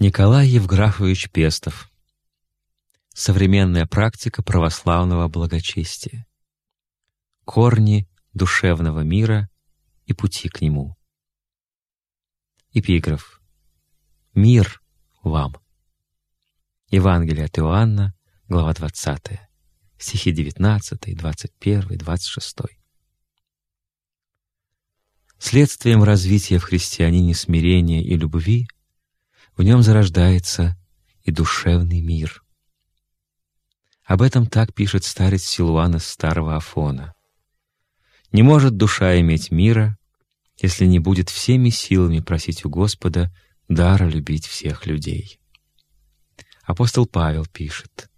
Николай Евграфович Пестов. Современная практика православного благочестия. Корни душевного мира и пути к нему. Эпиграф. Мир вам. Евангелие от Иоанна, глава 20, стихи 19, 21, 26. Следствием развития в христианине смирения и любви в нем зарождается и душевный мир. Об этом так пишет старец Силуан из Старого Афона. «Не может душа иметь мира, если не будет всеми силами просить у Господа дара любить всех людей». Апостол Павел пишет,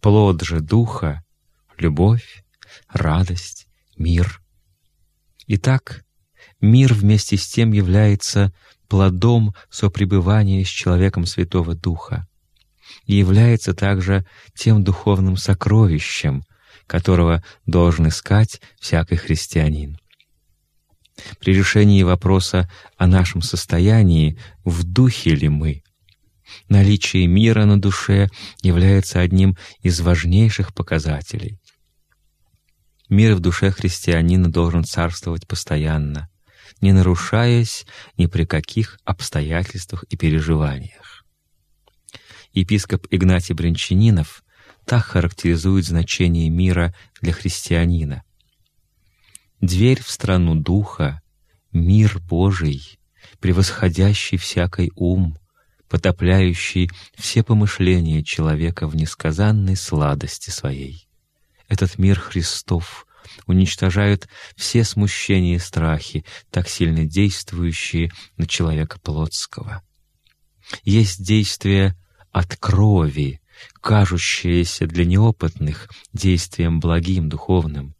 «Плод же Духа — любовь, радость, мир». Итак, мир вместе с тем является плодом сопребывания с человеком Святого Духа и является также тем духовным сокровищем, которого должен искать всякий христианин. При решении вопроса о нашем состоянии, в духе ли мы, наличие мира на душе является одним из важнейших показателей. Мир в душе христианина должен царствовать постоянно, не нарушаясь ни при каких обстоятельствах и переживаниях. Епископ Игнатий Брянчанинов так характеризует значение мира для христианина. «Дверь в страну Духа, мир Божий, превосходящий всякий ум, потопляющий все помышления человека в несказанной сладости своей. Этот мир Христов уничтожают все смущения и страхи, так сильно действующие на человека плотского. Есть действие от крови, кажущееся для неопытных действием благим, духовным,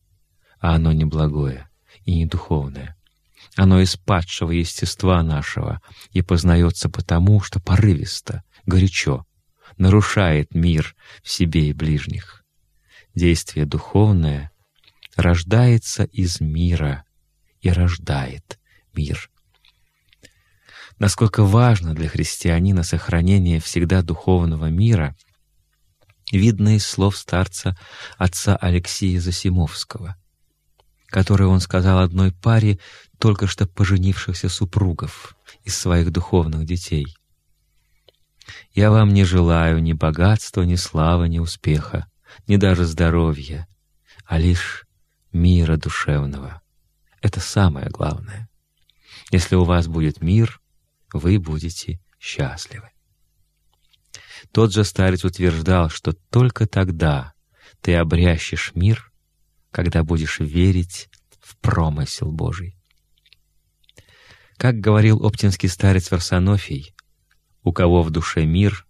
а оно не благое и не духовное. Оно из падшего естества нашего и познается потому, что порывисто, горячо, нарушает мир в себе и ближних. Действие духовное рождается из мира и рождает мир. Насколько важно для христианина сохранение всегда духовного мира, видно из слов старца отца Алексея Засимовского, которые он сказал одной паре только что поженившихся супругов из своих духовных детей. «Я вам не желаю ни богатства, ни славы, ни успеха, ни даже здоровья, а лишь мира душевного. Это самое главное. Если у вас будет мир, вы будете счастливы. Тот же старец утверждал, что только тогда ты обрящешь мир, когда будешь верить в промысел Божий. Как говорил оптинский старец Варсонофий, «У кого в душе мир,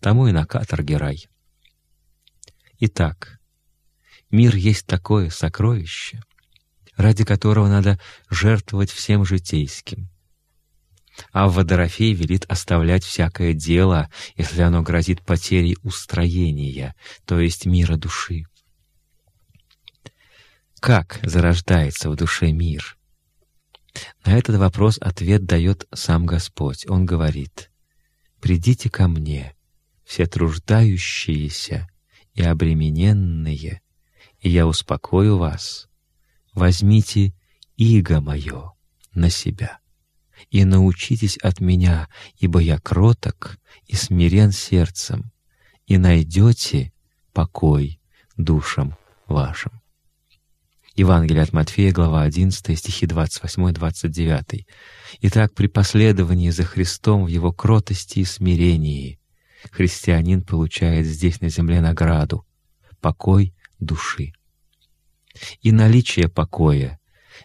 тому и на каторге рай». Итак, Мир есть такое сокровище, ради которого надо жертвовать всем житейским. А Водорофей велит оставлять всякое дело, если оно грозит потерей устроения, то есть мира души. Как зарождается в душе мир? На этот вопрос ответ дает сам Господь. Он говорит, «Придите ко мне, все труждающиеся и обремененные, и я успокою вас. Возьмите иго мое на себя и научитесь от меня, ибо я кроток и смирен сердцем, и найдете покой душам вашим». Евангелие от Матфея, глава 11, стихи 28-29. Итак, при последовании за Христом в Его кротости и смирении христианин получает здесь на земле награду — покой души. И наличие покоя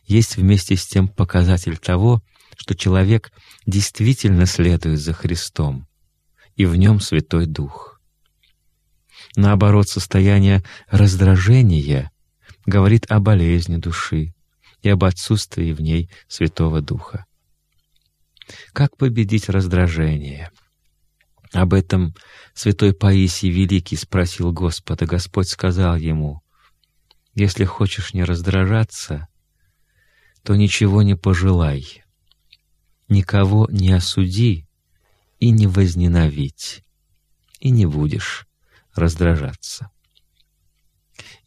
есть вместе с тем показатель того, что человек действительно следует за Христом, и в нем Святой Дух. Наоборот, состояние раздражения говорит о болезни души и об отсутствии в ней Святого Духа. Как победить раздражение? Об этом святой Паисий Великий спросил Господа. Господь сказал ему, «Если хочешь не раздражаться, то ничего не пожелай, никого не осуди и не возненавидь, и не будешь раздражаться.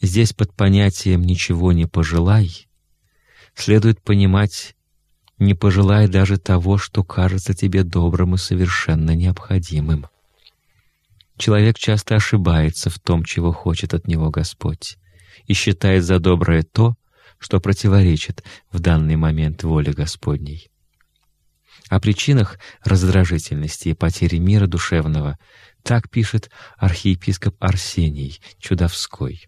Здесь под понятием «ничего не пожелай» следует понимать «не пожелай даже того, что кажется тебе добрым и совершенно необходимым». Человек часто ошибается в том, чего хочет от него Господь, и считает за доброе то, что противоречит в данный момент воле Господней. О причинах раздражительности и потери мира душевного так пишет архиепископ Арсений Чудовской.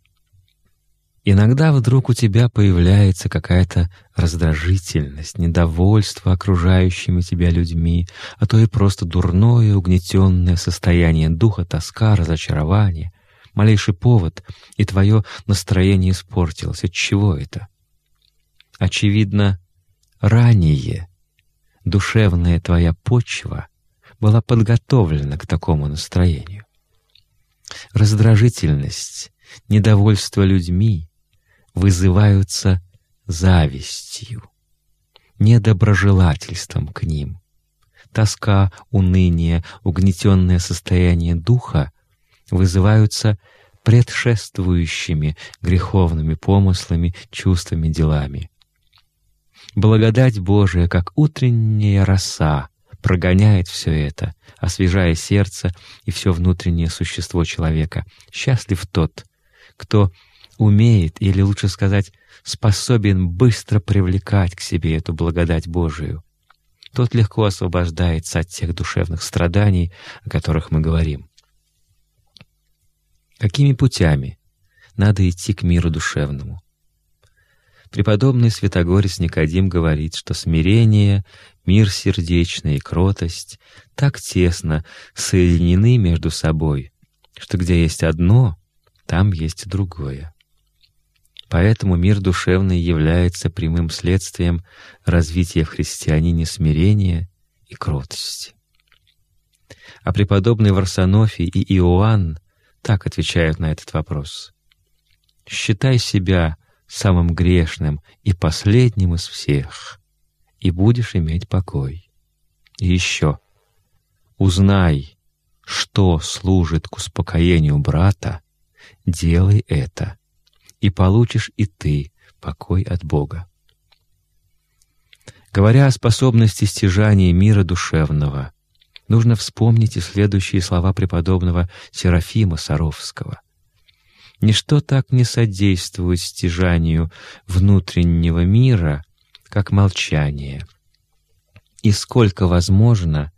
Иногда вдруг у тебя появляется какая-то раздражительность, недовольство окружающими тебя людьми, а то и просто дурное, угнетенное состояние духа, тоска, разочарование. Малейший повод, и твое настроение испортилось. От чего это? Очевидно, ранее душевная твоя почва была подготовлена к такому настроению. Раздражительность, недовольство людьми вызываются завистью, недоброжелательством к ним. Тоска, уныние, угнетенное состояние духа вызываются предшествующими греховными помыслами, чувствами, делами. Благодать Божия, как утренняя роса, прогоняет все это, освежая сердце и все внутреннее существо человека. Счастлив тот, кто умеет, или лучше сказать, способен быстро привлекать к себе эту благодать Божию. Тот легко освобождается от тех душевных страданий, о которых мы говорим. Какими путями надо идти к миру душевному? Преподобный Святогорец Никодим говорит, что смирение, мир сердечный и кротость так тесно соединены между собой, что где есть одно, там есть другое. Поэтому мир душевный является прямым следствием развития в христианине смирения и кротости. А преподобный Варсонофий и Иоанн так отвечают на этот вопрос. «Считай себя самым грешным и последним из всех, и будешь иметь покой. И еще, узнай, что служит к успокоению брата, делай это, и получишь и ты покой от Бога. Говоря о способности стяжания мира душевного, нужно вспомнить и следующие слова преподобного Серафима Саровского — Ничто так не содействует стяжанию внутреннего мира, как молчание. И сколько возможно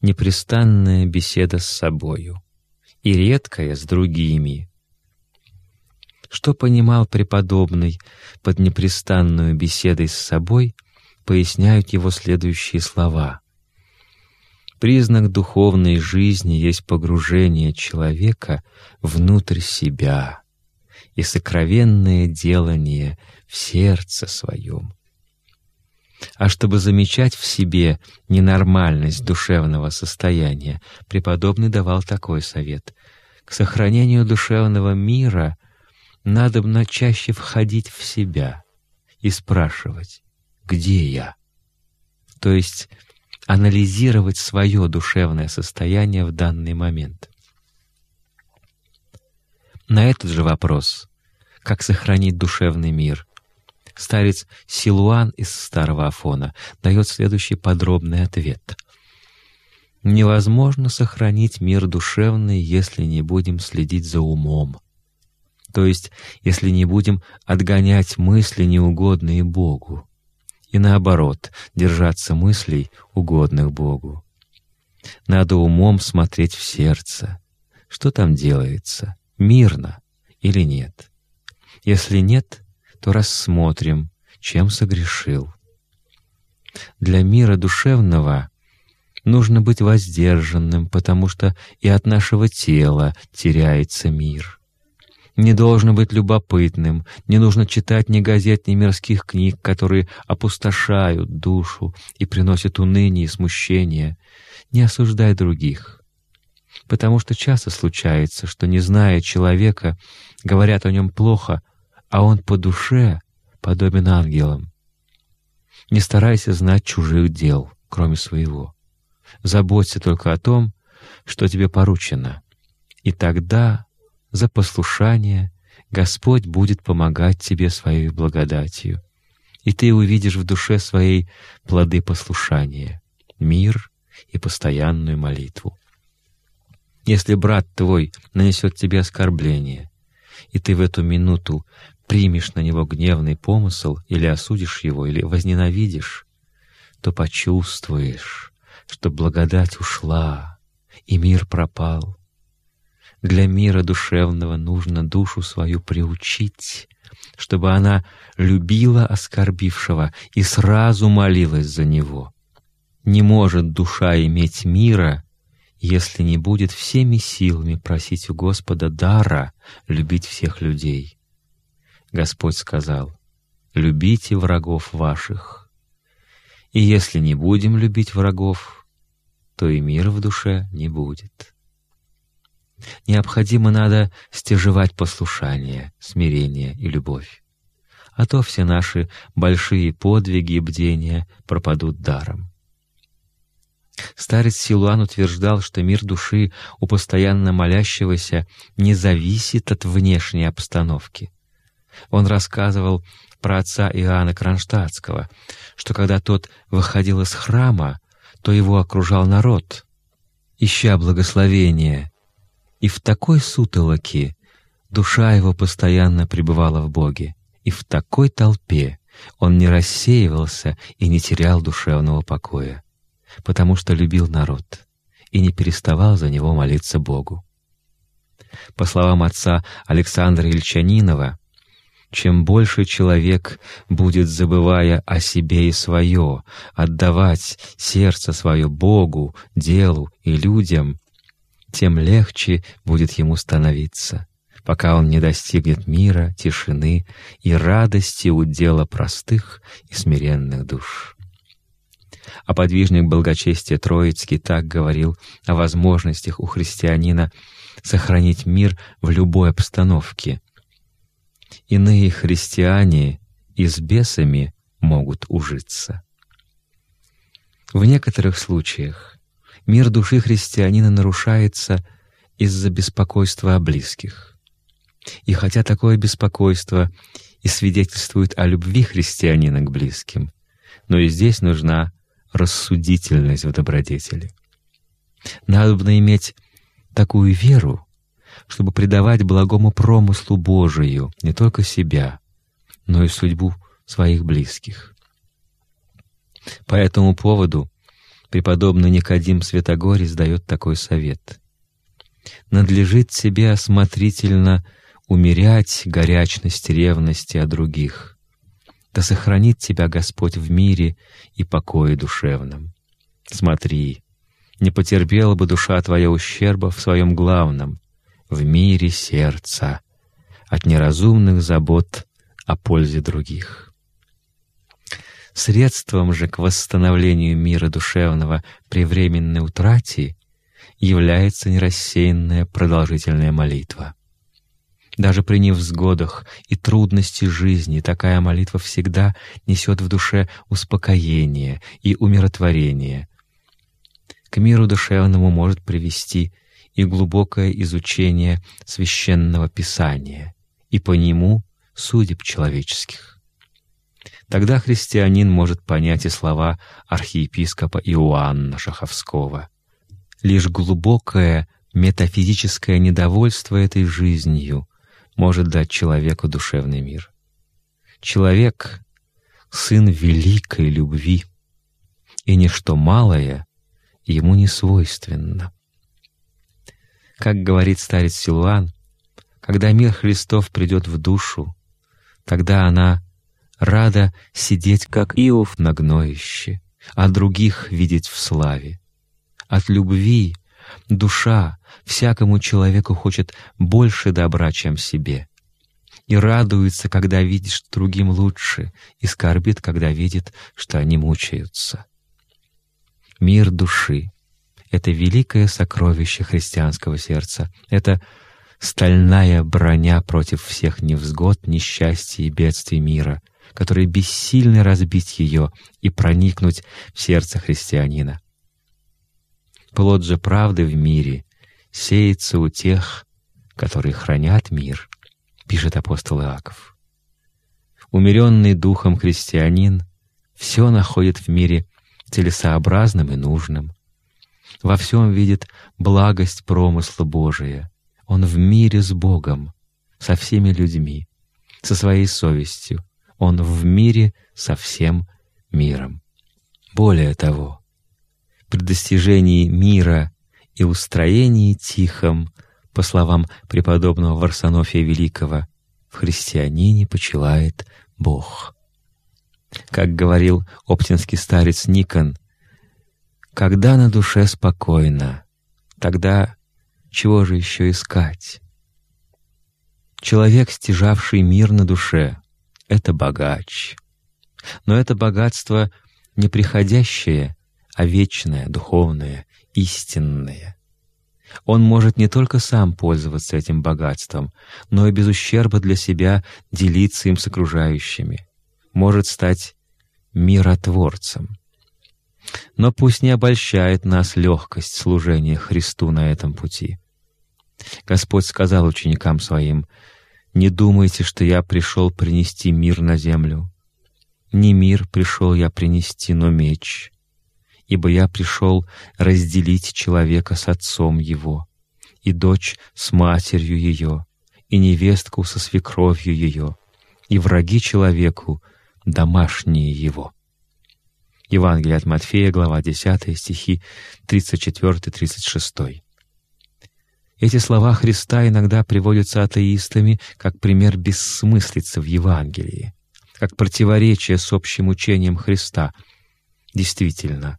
непрестанная беседа с собою и редкая с другими. Что понимал преподобный под непрестанную беседой с собой, поясняют его следующие слова. Признак духовной жизни есть погружение человека внутрь себя и сокровенное делание в сердце своем. А чтобы замечать в себе ненормальность душевного состояния, преподобный давал такой совет. К сохранению душевного мира надо бы чаще входить в себя и спрашивать «Где я?», то есть анализировать свое душевное состояние в данный момент. На этот же вопрос, как сохранить душевный мир, старец Силуан из Старого Афона дает следующий подробный ответ. «Невозможно сохранить мир душевный, если не будем следить за умом, то есть если не будем отгонять мысли, неугодные Богу и наоборот, держаться мыслей, угодных Богу. Надо умом смотреть в сердце, что там делается, мирно или нет. Если нет, то рассмотрим, чем согрешил. Для мира душевного нужно быть воздержанным, потому что и от нашего тела теряется мир не должно быть любопытным, не нужно читать ни газет, ни мирских книг, которые опустошают душу и приносят уныние и смущение. Не осуждай других, потому что часто случается, что, не зная человека, говорят о нем плохо, а он по душе подобен ангелам. Не старайся знать чужих дел, кроме своего. Заботься только о том, что тебе поручено. И тогда за послушание Господь будет помогать тебе своей благодатью. И ты увидишь в душе своей плоды послушания, мир и постоянную молитву. Если брат твой нанесет тебе оскорбление, и ты в эту минуту примешь на него гневный помысл или осудишь его, или возненавидишь, то почувствуешь, что благодать ушла, и мир пропал. Для мира душевного нужно душу свою приучить, чтобы она любила оскорбившего и сразу молилась за него. Не может душа иметь мира, если не будет всеми силами просить у Господа дара любить всех людей. Господь сказал, «Любите врагов ваших». И если не будем любить врагов, то и мира в душе не будет. Необходимо надо стяжевать послушание, смирение и любовь. А то все наши большие подвиги и бдения пропадут даром. Старец Силуан утверждал, что мир души у постоянно молящегося не зависит от внешней обстановки — он рассказывал про отца Иоанна Кронштадтского, что когда тот выходил из храма, то его окружал народ, ища благословения, и в такой сутолоке душа его постоянно пребывала в Боге, и в такой толпе он не рассеивался и не терял душевного покоя, потому что любил народ и не переставал за него молиться Богу. По словам отца Александра Ильчанинова, чем больше человек будет, забывая о себе и свое, отдавать сердце свое Богу, делу и людям, тем легче будет ему становиться, пока он не достигнет мира, тишины и радости у дела простых и смиренных душ. А подвижник благочестия Троицкий так говорил о возможностях у христианина сохранить мир в любой обстановке — иные христиане и с бесами могут ужиться. В некоторых случаях мир души христианина нарушается из-за беспокойства о близких. И хотя такое беспокойство и свидетельствует о любви христианина к близким, но и здесь нужна рассудительность в добродетели. Надо иметь такую веру, чтобы предавать благому промыслу Божию не только себя, но и судьбу своих близких. По этому поводу преподобный Никодим Святогорец дает такой совет. «Надлежит себе осмотрительно умерять горячность ревности о других, да сохранит тебя Господь в мире и покое душевном. Смотри, не потерпела бы душа твоя ущерба в своем главном, в мире сердца, от неразумных забот о пользе других. Средством же к восстановлению мира душевного при временной утрате является нерассеянная продолжительная молитва. Даже при невзгодах и трудности жизни такая молитва всегда несет в душе успокоение и умиротворение. К миру душевному может привести и глубокое изучение священного писания и по нему судеб человеческих. Тогда христианин может понять и слова архиепископа Иоанна Шаховского. Лишь глубокое метафизическое недовольство этой жизнью может дать человеку душевный мир. Человек — сын великой любви, и ничто малое ему не свойственно. Как говорит старец Силуан, когда мир Христов придет в душу, тогда она рада сидеть, как Иов на гноище, а других видеть в славе. От любви душа всякому человеку хочет больше добра, чем себе, и радуется, когда видит, что другим лучше, и скорбит, когда видит, что они мучаются. Мир души это великое сокровище христианского сердца. Это стальная броня против всех невзгод, несчастья и бедствий мира, которые бессильны разбить ее и проникнуть в сердце христианина. Плод же правды в мире сеется у тех, которые хранят мир, пишет апостол Иаков. Умеренный духом христианин все находит в мире целесообразным и нужным. Во всем видит благость промысла Божия. Он в мире с Богом, со всеми людьми, со своей совестью. Он в мире со всем миром. Более того, при достижении мира и устроении тихом, по словам преподобного Варсонофия Великого, в христианине почивает Бог. Как говорил оптинский старец Никон, «Когда на душе спокойно, тогда чего же еще искать?» Человек, стяжавший мир на душе, — это богач. Но это богатство не приходящее, а вечное, духовное, истинное. Он может не только сам пользоваться этим богатством, но и без ущерба для себя делиться им с окружающими, может стать миротворцем. Но пусть не обольщает нас легкость служения Христу на этом пути. Господь сказал ученикам Своим, «Не думайте, что я пришел принести мир на землю. Не мир пришел я принести, но меч. Ибо я пришел разделить человека с отцом его, и дочь с матерью ее, и невестку со свекровью ее, и враги человеку домашние его». Евангелие от Матфея, глава 10, стихи 34-36. Эти слова Христа иногда приводятся атеистами как пример бессмыслицы в Евангелии, как противоречие с общим учением Христа. Действительно,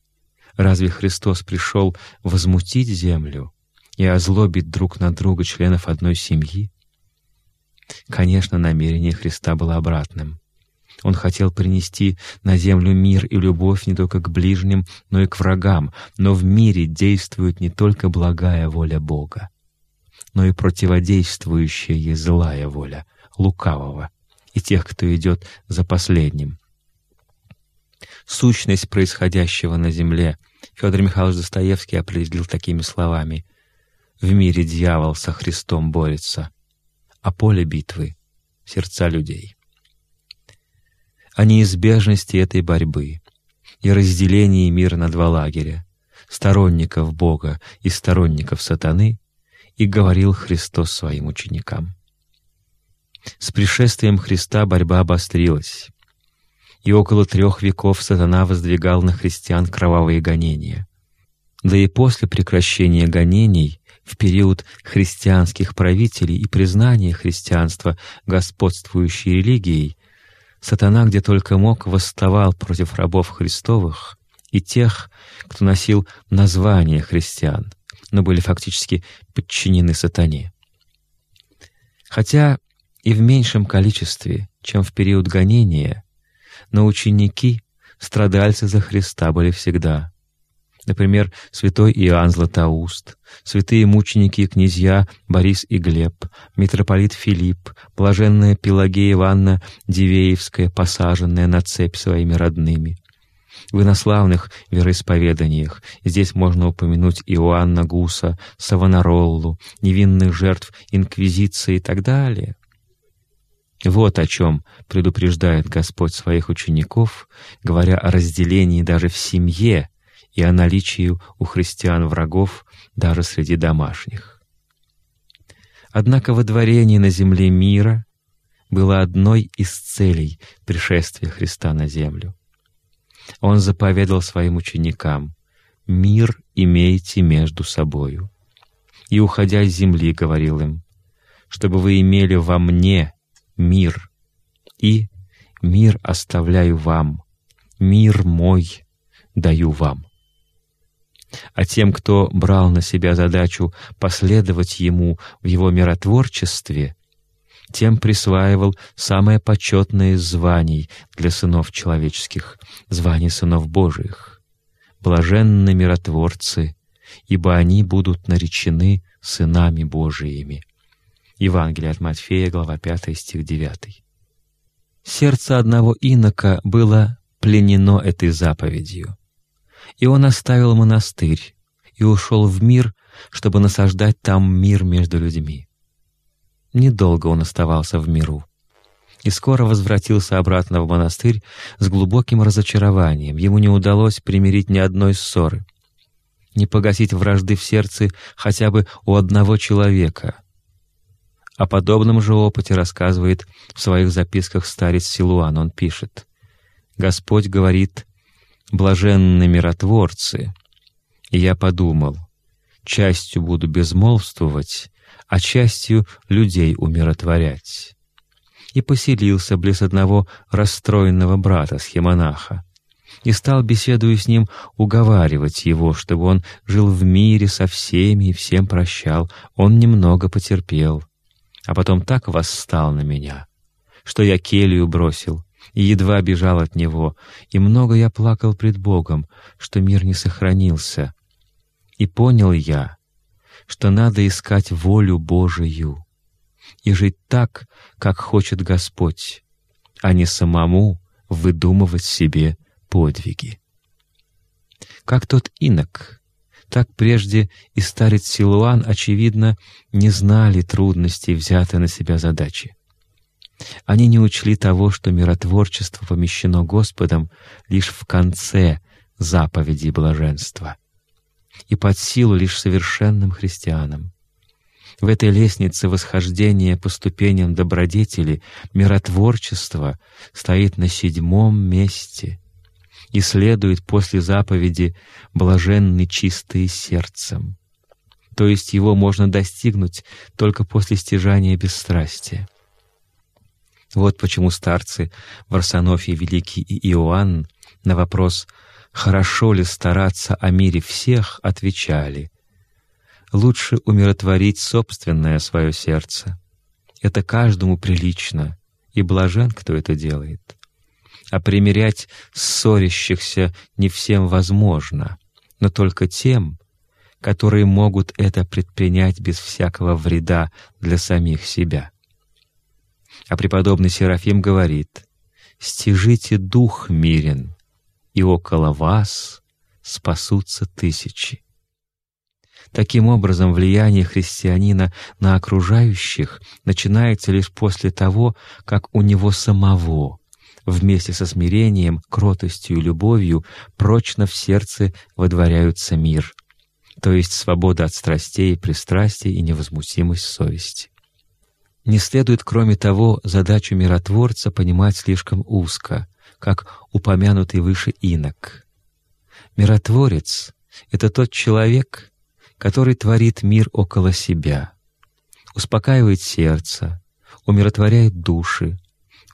разве Христос пришел возмутить землю и озлобить друг на друга членов одной семьи? Конечно, намерение Христа было обратным. Он хотел принести на землю мир и любовь не только к ближним, но и к врагам, но в мире действует не только благая воля Бога но и противодействующая ей злая воля, лукавого и тех, кто идет за последним. Сущность происходящего на земле Федор Михайлович Достоевский определил такими словами «В мире дьявол со Христом борется, а поле битвы — сердца людей». О неизбежности этой борьбы и разделении мира на два лагеря — сторонников Бога и сторонников сатаны и говорил Христос своим ученикам. С пришествием Христа борьба обострилась, и около трех веков сатана воздвигал на христиан кровавые гонения. Да и после прекращения гонений, в период христианских правителей и признания христианства господствующей религией, сатана где только мог восставал против рабов Христовых и тех, кто носил название христиан — но были фактически подчинены сатане. Хотя и в меньшем количестве, чем в период гонения, но ученики, страдальцы за Христа были всегда. Например, святой Иоанн Златоуст, святые мученики и князья Борис и Глеб, митрополит Филипп, блаженная Пелагея Ивановна Дивеевская, посаженная на цепь своими родными — в инославных вероисповеданиях здесь можно упомянуть Иоанна Гуса, Савонароллу, невинных жертв Инквизиции и так далее. Вот о чем предупреждает Господь своих учеников, говоря о разделении даже в семье и о наличии у христиан врагов даже среди домашних. Однако водворение на земле мира было одной из целей пришествия Христа на землю. Он заповедал своим ученикам «Мир имейте между собою». И, уходя с земли, говорил им, «Чтобы вы имели во мне мир, и мир оставляю вам, мир мой даю вам». А тем, кто брал на себя задачу последовать Ему в Его миротворчестве, тем присваивал самое почетное из званий для сынов человеческих — звание сынов Божиих. Блаженны миротворцы, ибо они будут наречены сынами Божиими. Евангелие от Матфея, глава 5, стих 9. Сердце одного инока было пленено этой заповедью, и он оставил монастырь и ушел в мир, чтобы насаждать там мир между людьми. Недолго он оставался в миру и скоро возвратился обратно в монастырь с глубоким разочарованием. Ему не удалось примирить ни одной ссоры, не погасить вражды в сердце хотя бы у одного человека. О подобном же опыте рассказывает в своих записках старец Силуан. Он пишет, «Господь говорит, блаженны миротворцы, и я подумал, частью буду безмолвствовать, а частью людей умиротворять. И поселился близ одного расстроенного брата схемонаха, и стал, беседуя с ним, уговаривать его, чтобы он жил в мире со всеми и всем прощал. Он немного потерпел, а потом так восстал на меня, что я келью бросил и едва бежал от него, и много я плакал пред Богом, что мир не сохранился. И понял я, что надо искать волю Божию и жить так, как хочет Господь, а не самому выдумывать себе подвиги. Как тот инок, так прежде и старец Силуан, очевидно, не знали трудностей взятой на себя задачи. Они не учли того, что миротворчество помещено Господом лишь в конце заповеди блаженства и под силу лишь совершенным христианам. В этой лестнице восхождения по ступеням добродетели миротворчество стоит на седьмом месте и следует после заповеди «блаженны чистые сердцем», то есть его можно достигнуть только после стяжания бесстрастия. Вот почему старцы Варсонофий Великий и Иоанн на вопрос «хорошо ли стараться о мире всех?» отвечали «лучше умиротворить собственное свое сердце. Это каждому прилично, и блажен, кто это делает. А примирять ссорящихся не всем возможно, но только тем, которые могут это предпринять без всякого вреда для самих себя». А преподобный Серафим говорит, «Стяжите дух мирен, и около вас спасутся тысячи». Таким образом, влияние христианина на окружающих начинается лишь после того, как у него самого, вместе со смирением, кротостью и любовью, прочно в сердце водворяются мир, то есть свобода от страстей, пристрастий и невозмутимость совести. Не следует, кроме того, задачу миротворца понимать слишком узко, как упомянутый выше инок. Миротворец — это тот человек, который творит мир около себя, успокаивает сердце, умиротворяет души,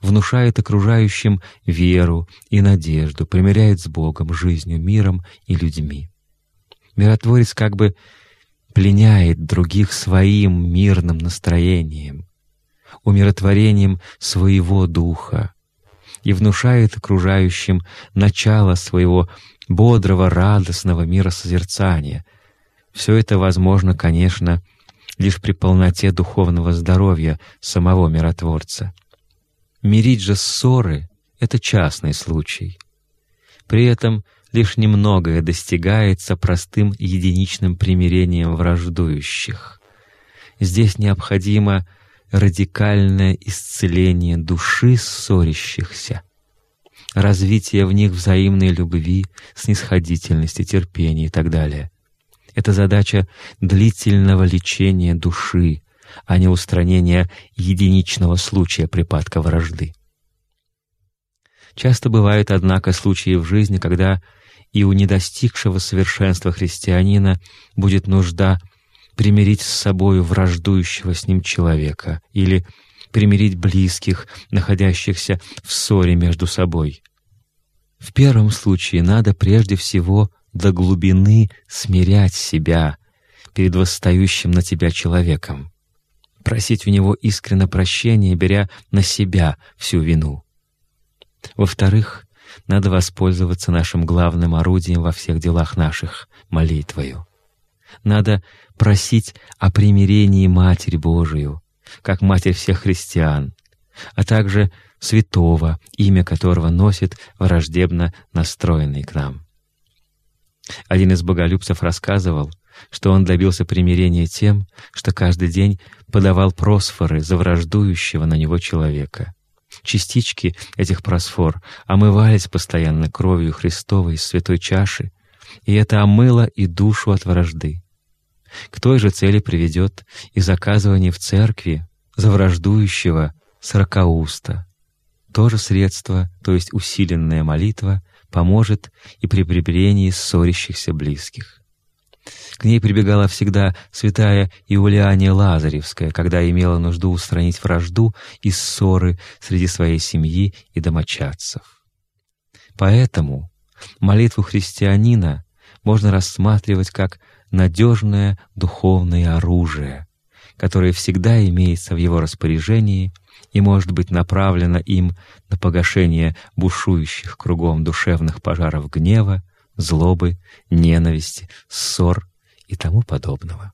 внушает окружающим веру и надежду, примиряет с Богом, жизнью, миром и людьми. Миротворец как бы пленяет других своим мирным настроением, умиротворением своего духа и внушает окружающим начало своего бодрого, радостного миросозерцания. Все это возможно, конечно, лишь при полноте духовного здоровья самого миротворца. Мирить же ссоры — это частный случай. При этом лишь немногое достигается простым единичным примирением враждующих. Здесь необходимо радикальное исцеление души ссорящихся, развитие в них взаимной любви, снисходительности, терпения и так далее. Это задача длительного лечения души, а не устранения единичного случая припадка вражды. Часто бывают, однако, случаи в жизни, когда и у недостигшего совершенства христианина будет нужда примирить с собою враждующего с ним человека или примирить близких, находящихся в ссоре между собой. В первом случае надо прежде всего до глубины смирять себя перед восстающим на тебя человеком, просить у него искренно прощения, беря на себя всю вину. Во-вторых, надо воспользоваться нашим главным орудием во всех делах наших — молитвою. Надо просить о примирении Матери Божию, как Матерь всех христиан, а также святого, имя которого носит враждебно настроенный к нам. Один из боголюбцев рассказывал, что он добился примирения тем, что каждый день подавал просфоры за враждующего на него человека. Частички этих просфор омывались постоянно кровью Христовой из святой чаши, и это омыло и душу от вражды. К той же цели приведет и заказывание в церкви за враждующего сорокауста. То же средство, то есть усиленная молитва, поможет и при примирении ссорящихся близких. К ней прибегала всегда святая Иулиания Лазаревская, когда имела нужду устранить вражду и ссоры среди своей семьи и домочадцев. Поэтому молитву христианина можно рассматривать как надежное духовное оружие, которое всегда имеется в его распоряжении и может быть направлено им на погашение бушующих кругом душевных пожаров гнева, злобы, ненависти, ссор и тому подобного.